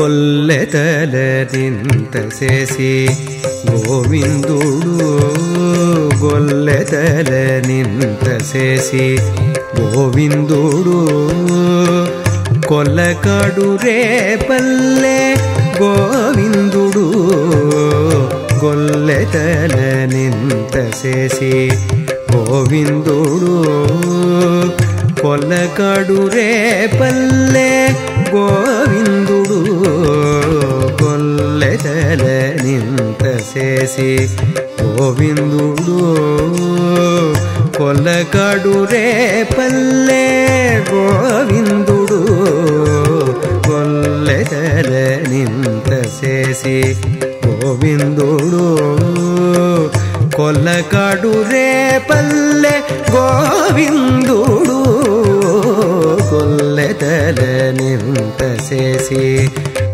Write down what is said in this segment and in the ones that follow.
గొల్లెతల నింత చేసి గోవిందుడు గొల్లెతల నింత చేసి గోవిందుడు కొల్లకాడు రేపల్లె గోవిందుడు గొల్లెతల నింత చేసి గోవిందుడు కొల్లకాడు రేపల్లె గోవిందుడు చేసి గోవిందుడు కొల్లకాడు రే పల్లె గోవిందుడు కొల్లెల నింత చేసి గోవిందుడు కొల్లకాడు రే పల్లె గోవిందుడు కొల్లెతల నింత చేసి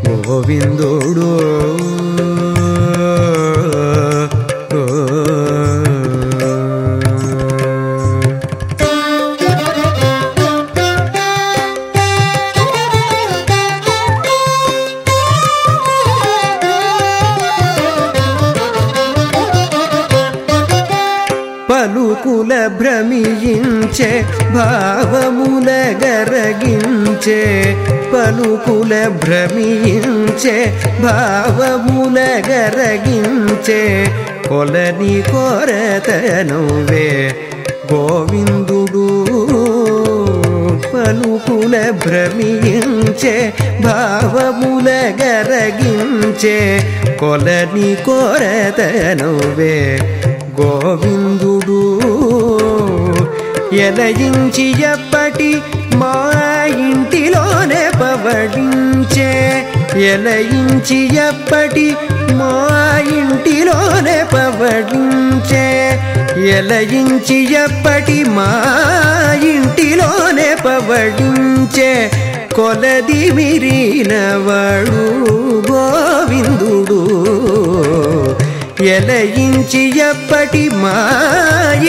గోవిందుడు పలుకుల భ్రమించే భావముల గరగించే పలుకుల భ్రమించే భావముల గరగించే కొలని కొరతనువే గోవిందుడు. పలుకుల భ్రమించే భావముల గరగించే కొలని కొరతనువే గోవిందుడు. ఎలయించి ఎప్పటి మా ఇంటిలోనే పవడించే. ఎలయించి ఎప్పటి మా ఇంటిలోనే పవడించే. ఎలయించి ఎప్పటి మా ఇంటిలోనే పవడించే. కొలది మిరినవాడు గోవిందుడు. ఎలయించి ఎప్పటి మా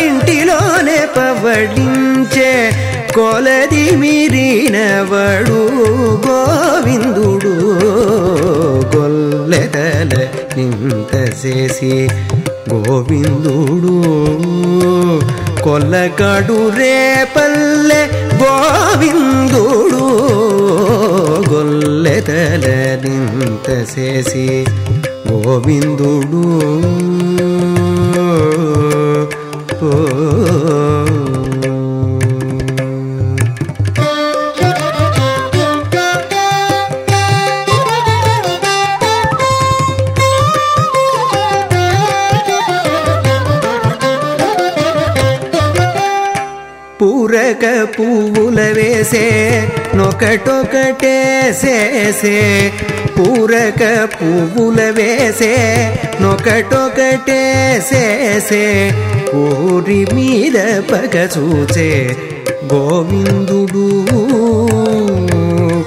ఇంటిలోనే పవడించే కొలది మీరినవడు గోవిందుడు. కొల్లెదల నింత చేసి గోవిందుడు. కొల్లకాడు రేపల్లె గోవిందుడు. గొల్లెదల నింత చేసి గోవిందుడు పూరక పువ్వుల వేసే నొకటొకటేసేసే పూరక పువ్వుల వేసే నొకటొకటేసేసే ఊరి మీద పగ చూసే గోవిందుడు.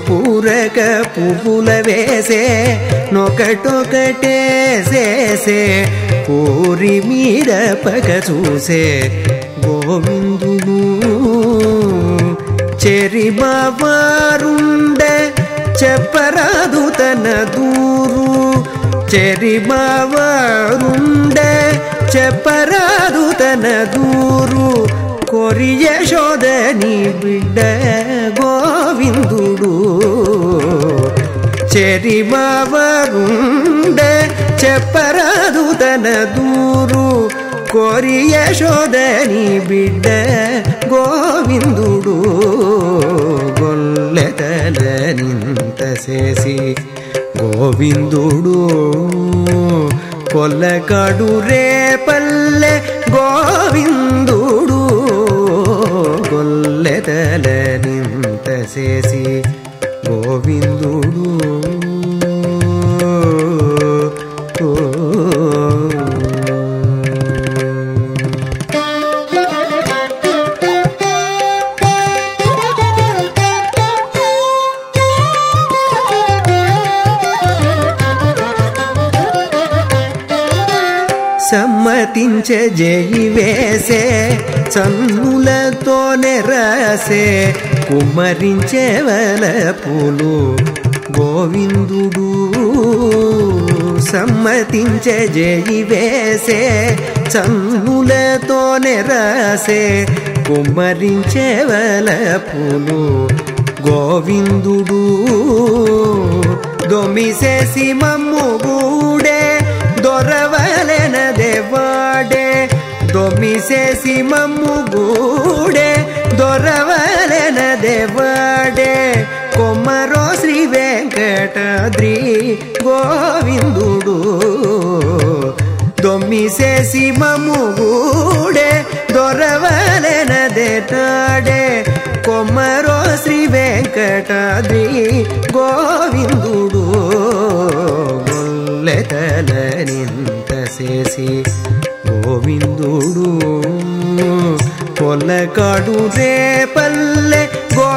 పూరక పువ్వుల వేసే నొకటొకటేసేసే ఊరి మీద పగ చూసే గోవిందుడు. చెరి బాబారుండ చెప్ప తన దూరు చెరిబావారుండే చెప్పరాదు తన దూరు కొరియ శోధని బిడ్డ గోవిందుడు. చెరిబావారుండే చెప్పరాదు తన దూరు కొరియ శోధని బిడ్డ గోవిందు చేసి గోవిందుడు కొల్లగాడు రే పల్లె గోవిందుడు కొల్లెదల నింత చేసి సమ్మతించే జయి వేసే చన్నులతో నెరసే కుమ్మరించేవల పూలు గోవిందుడు. సమ్మతించే జయి వేసే చన్నులతో నెరసే కుమ్మరించే పూలు గోవిందుడు. దొమిసేసి మమ్ము గూడే దొరవలెనదే వాడే దొమ్మిసేసి మమ్ము గూడే దొరవలన దేవాడే కొమ్మరో శ్రీ వెంకటాద్రి గోవిందుడు. దొమ్మిసేసి మమ్ము గూడే దొరవలన దేటాడే కొమ్మరో శ్రీ వెంకటాద్రి గోవిందుడు. గొల్లెతల నింత చేసి గోవిందుడు. పొల్లకాడు రే పల్లె గో